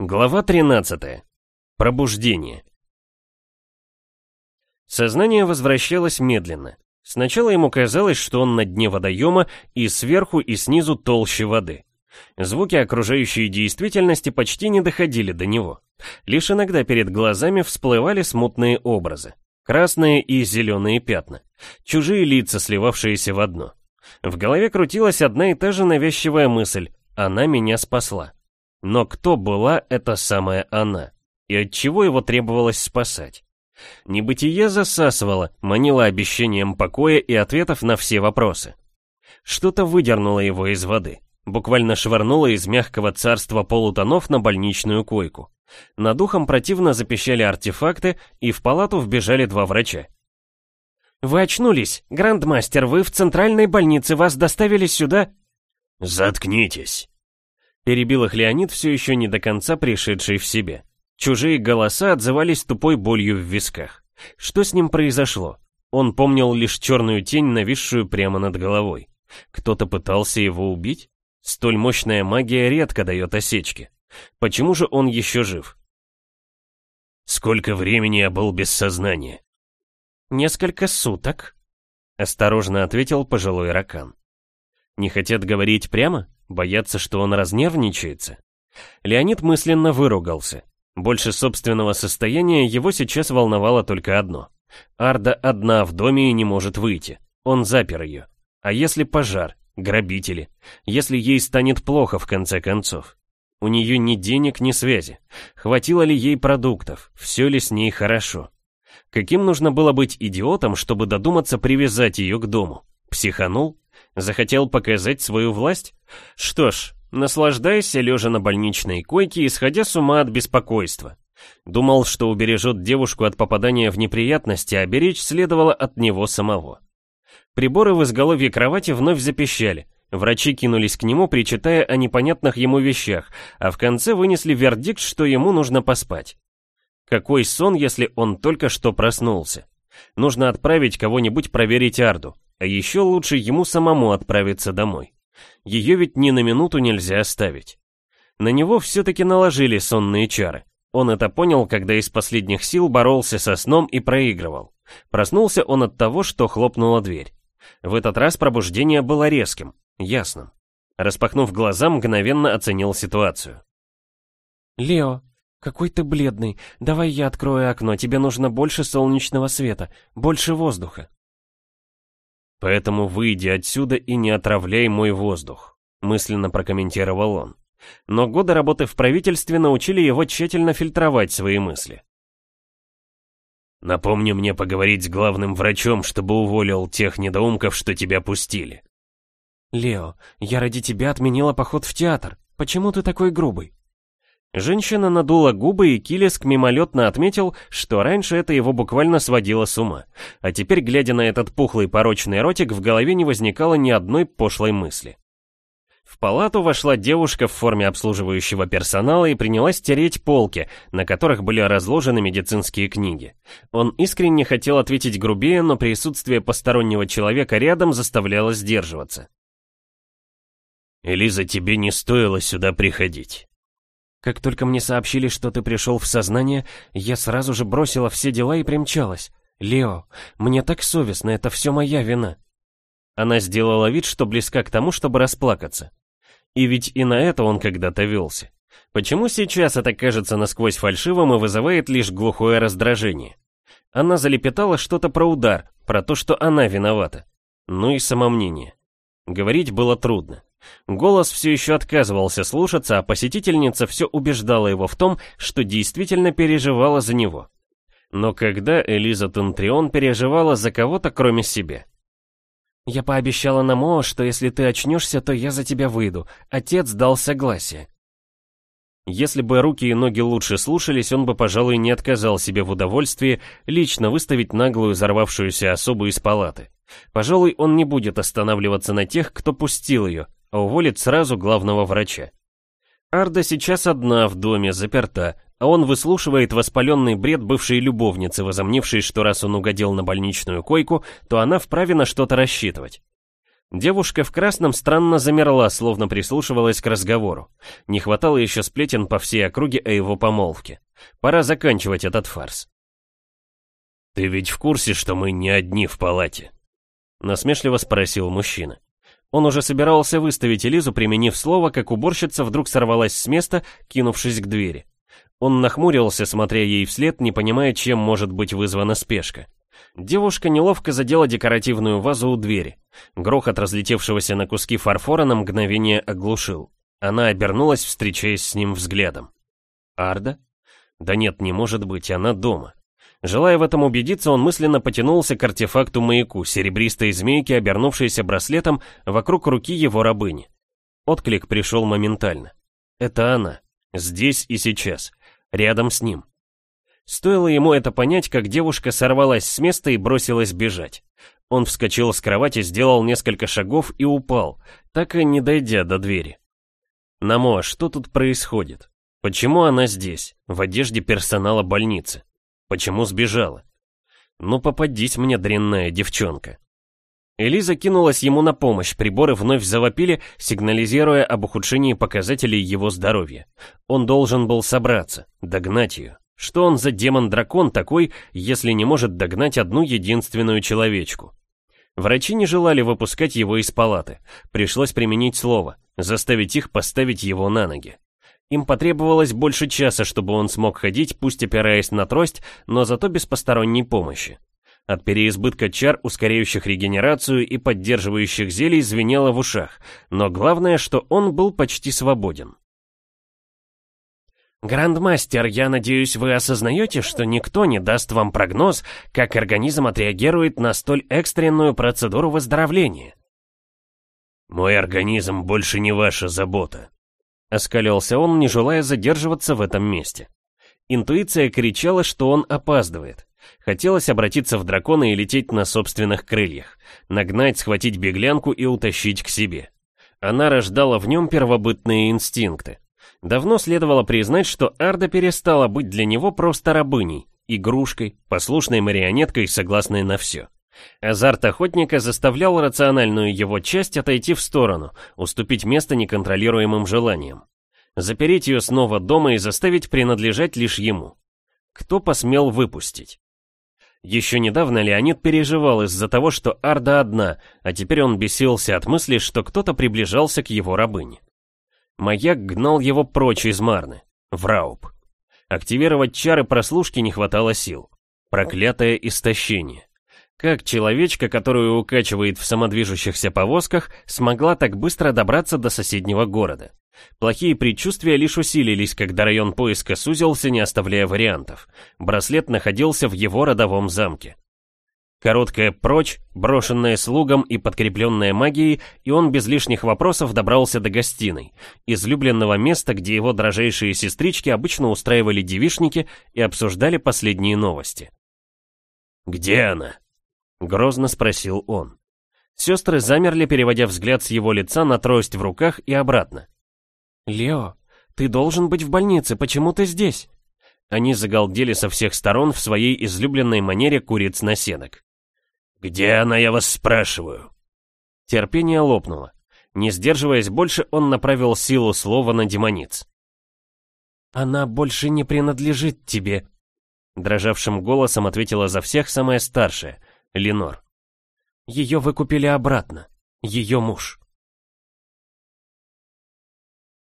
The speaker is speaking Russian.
Глава 13. Пробуждение. Сознание возвращалось медленно. Сначала ему казалось, что он на дне водоема и сверху и снизу толще воды. Звуки окружающей действительности почти не доходили до него. Лишь иногда перед глазами всплывали смутные образы. Красные и зеленые пятна. Чужие лица, сливавшиеся в одно. В голове крутилась одна и та же навязчивая мысль «Она меня спасла». Но кто была эта самая она? И от чего его требовалось спасать? Небытие засасывало, манило обещанием покоя и ответов на все вопросы. Что-то выдернуло его из воды, буквально швырнуло из мягкого царства полутонов на больничную койку. Над духом противно запищали артефакты, и в палату вбежали два врача. «Вы очнулись! Грандмастер, вы в центральной больнице, вас доставили сюда...» «Заткнитесь!» Перебил их Леонид, все еще не до конца пришедший в себе. Чужие голоса отзывались тупой болью в висках. Что с ним произошло? Он помнил лишь черную тень, нависшую прямо над головой. Кто-то пытался его убить? Столь мощная магия редко дает осечки. Почему же он еще жив? Сколько времени я был без сознания? Несколько суток, осторожно ответил пожилой ракан. Не хотят говорить прямо? Боятся, что он разнервничается? Леонид мысленно выругался. Больше собственного состояния его сейчас волновало только одно. Арда одна в доме и не может выйти. Он запер ее. А если пожар, грабители? Если ей станет плохо в конце концов? У нее ни денег, ни связи. Хватило ли ей продуктов? Все ли с ней хорошо? Каким нужно было быть идиотом, чтобы додуматься привязать ее к дому? Психанул? Захотел показать свою власть? Что ж, наслаждайся, лежа на больничной койке, исходя с ума от беспокойства. Думал, что убережет девушку от попадания в неприятности, а беречь следовало от него самого. Приборы в изголовье кровати вновь запищали. Врачи кинулись к нему, причитая о непонятных ему вещах, а в конце вынесли вердикт, что ему нужно поспать. Какой сон, если он только что проснулся? Нужно отправить кого-нибудь проверить Арду. А еще лучше ему самому отправиться домой. Ее ведь ни на минуту нельзя оставить. На него все-таки наложили сонные чары. Он это понял, когда из последних сил боролся со сном и проигрывал. Проснулся он от того, что хлопнула дверь. В этот раз пробуждение было резким, ясным. Распахнув глаза, мгновенно оценил ситуацию. «Лео, какой ты бледный. Давай я открою окно, тебе нужно больше солнечного света, больше воздуха». «Поэтому выйди отсюда и не отравляй мой воздух», мысленно прокомментировал он. Но годы работы в правительстве научили его тщательно фильтровать свои мысли. «Напомни мне поговорить с главным врачом, чтобы уволил тех недоумков, что тебя пустили». «Лео, я ради тебя отменила поход в театр. Почему ты такой грубый?» Женщина надула губы, и Килиск мимолетно отметил, что раньше это его буквально сводило с ума. А теперь, глядя на этот пухлый порочный ротик, в голове не возникало ни одной пошлой мысли. В палату вошла девушка в форме обслуживающего персонала и принялась тереть полки, на которых были разложены медицинские книги. Он искренне хотел ответить грубее, но присутствие постороннего человека рядом заставляло сдерживаться. «Элиза, тебе не стоило сюда приходить». Как только мне сообщили, что ты пришел в сознание, я сразу же бросила все дела и примчалась. Лео, мне так совестно, это все моя вина. Она сделала вид, что близка к тому, чтобы расплакаться. И ведь и на это он когда-то велся. Почему сейчас это кажется насквозь фальшивым и вызывает лишь глухое раздражение? Она залепетала что-то про удар, про то, что она виновата. Ну и самомнение. Говорить было трудно. Голос все еще отказывался слушаться, а посетительница все убеждала его в том, что действительно переживала за него. Но когда Элиза Тентрион переживала за кого-то, кроме себя? «Я пообещала Намо, что если ты очнешься, то я за тебя выйду. Отец дал согласие». Если бы руки и ноги лучше слушались, он бы, пожалуй, не отказал себе в удовольствии лично выставить наглую взорвавшуюся особу из палаты. Пожалуй, он не будет останавливаться на тех, кто пустил ее, а уволит сразу главного врача. Арда сейчас одна в доме, заперта, а он выслушивает воспаленный бред бывшей любовницы, возомнившей, что раз он угодил на больничную койку, то она вправе на что-то рассчитывать. Девушка в красном странно замерла, словно прислушивалась к разговору. Не хватало еще сплетен по всей округе о его помолвке. Пора заканчивать этот фарс. «Ты ведь в курсе, что мы не одни в палате?» Насмешливо спросил мужчина. Он уже собирался выставить Элизу, применив слово, как уборщица вдруг сорвалась с места, кинувшись к двери. Он нахмурился, смотря ей вслед, не понимая, чем может быть вызвана спешка. Девушка неловко задела декоративную вазу у двери. Грохот разлетевшегося на куски фарфора на мгновение оглушил. Она обернулась, встречаясь с ним взглядом. «Арда? Да нет, не может быть, она дома». Желая в этом убедиться, он мысленно потянулся к артефакту-маяку, серебристой змейке, обернувшейся браслетом вокруг руки его рабыни. Отклик пришел моментально. Это она. Здесь и сейчас. Рядом с ним. Стоило ему это понять, как девушка сорвалась с места и бросилась бежать. Он вскочил с кровати, сделал несколько шагов и упал, так и не дойдя до двери. Намо, что тут происходит? Почему она здесь, в одежде персонала больницы? Почему сбежала? Ну попадись мне, дрянная девчонка. Элиза кинулась ему на помощь, приборы вновь завопили, сигнализируя об ухудшении показателей его здоровья. Он должен был собраться, догнать ее. Что он за демон-дракон такой, если не может догнать одну единственную человечку? Врачи не желали выпускать его из палаты. Пришлось применить слово, заставить их поставить его на ноги. Им потребовалось больше часа, чтобы он смог ходить, пусть опираясь на трость, но зато без посторонней помощи. От переизбытка чар, ускоряющих регенерацию и поддерживающих зелий, звенело в ушах, но главное, что он был почти свободен. Грандмастер, я надеюсь, вы осознаете, что никто не даст вам прогноз, как организм отреагирует на столь экстренную процедуру выздоровления. Мой организм больше не ваша забота. Оскалился он, не желая задерживаться в этом месте. Интуиция кричала, что он опаздывает. Хотелось обратиться в дракона и лететь на собственных крыльях, нагнать, схватить беглянку и утащить к себе. Она рождала в нем первобытные инстинкты. Давно следовало признать, что Арда перестала быть для него просто рабыней, игрушкой, послушной марионеткой, согласной на все. Азарт охотника заставлял рациональную его часть отойти в сторону, уступить место неконтролируемым желаниям. Запереть ее снова дома и заставить принадлежать лишь ему. Кто посмел выпустить? Еще недавно Леонид переживал из-за того, что Арда одна, а теперь он бесился от мысли, что кто-то приближался к его рабыне. Маяк гнал его прочь из Марны, в Рауп. Активировать чары прослушки не хватало сил. Проклятое истощение. Как человечка, которую укачивает в самодвижущихся повозках, смогла так быстро добраться до соседнего города? Плохие предчувствия лишь усилились, когда район поиска сузился, не оставляя вариантов. Браслет находился в его родовом замке. Короткая прочь, брошенная слугам и подкрепленная магией, и он без лишних вопросов добрался до гостиной, излюбленного места, где его дрожайшие сестрички обычно устраивали девишники и обсуждали последние новости. «Где она?» — грозно спросил он. Сестры замерли, переводя взгляд с его лица на трость в руках и обратно. «Лео, ты должен быть в больнице, почему ты здесь?» Они загалдели со всех сторон в своей излюбленной манере куриц-наседок. «Где она, я вас спрашиваю?» Терпение лопнуло. Не сдерживаясь больше, он направил силу слова на демониц. «Она больше не принадлежит тебе», — дрожавшим голосом ответила за всех самая старшая, Ленор. «Ее выкупили обратно. Ее муж».